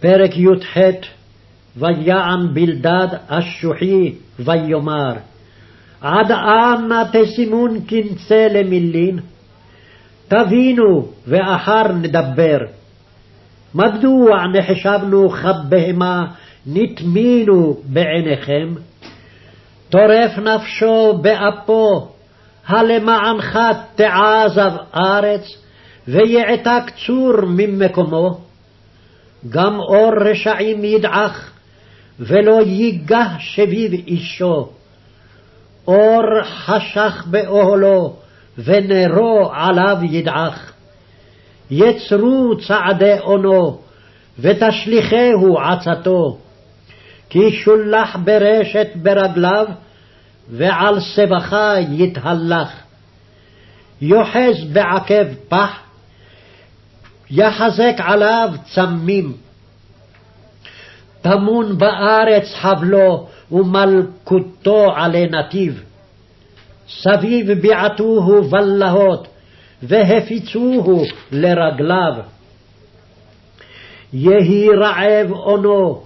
פרק י"ח ויען בלדד אשוחי ויאמר עד אנה תשימון קנצה למילין? תבינו ואחר נדבר. מדוע נחשבנו כבהמה נטמינו בעיניכם? טורף נפשו באפו, הלמענך תעזב ארץ, ויעתק צור ממקומו. גם אור רשעים ידעך, ולא ייגח שביב אישו. אור חשך באוהלו, ונרו עליו ידעך. יצרו צעדי אונו, ותשליכהו עצתו. כי שולח ברשת ברגליו, ועל סבכה יתהלך. יוחז בעקב פח, יחזק עליו צמים. טמון בארץ חבלו ומלכותו עלי נתיב. סביב ביעטוהו בלהות, והפיצוהו לרגליו. יהי רעב אונו,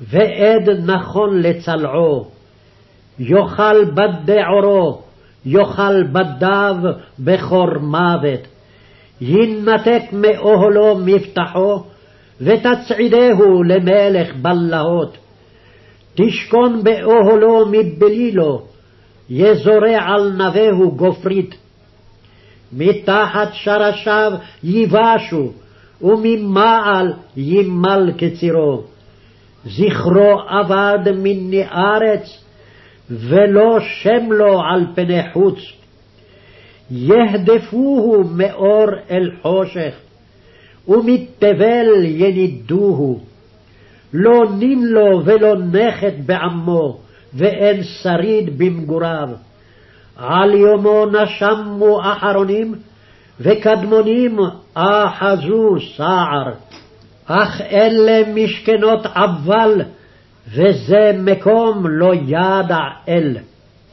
ועד נכון לצלעו. יאכל בדי עורו, יאכל בדיו בכור מוות. ינתק מאוהלו מבטחו, ותצעידהו למלך בלהות. תשכון באוהלו מבלי לו, יזורע על נבהו גופרית. מתחת שרשיו ייבשו, וממעל ימל קצירו. זכרו אבד מני ארץ, ולא שם לו על פני חוץ. יהדפוהו מאור אל חושך, ומתבל ינידוהו. לא נין לו ולא נכד בעמו, ואין שריד במגוריו. על יומו נשמו אחרונים, וקדמונים אחזו סער. אך אלה משכנות עבל, וזה מקום לא ידע אל.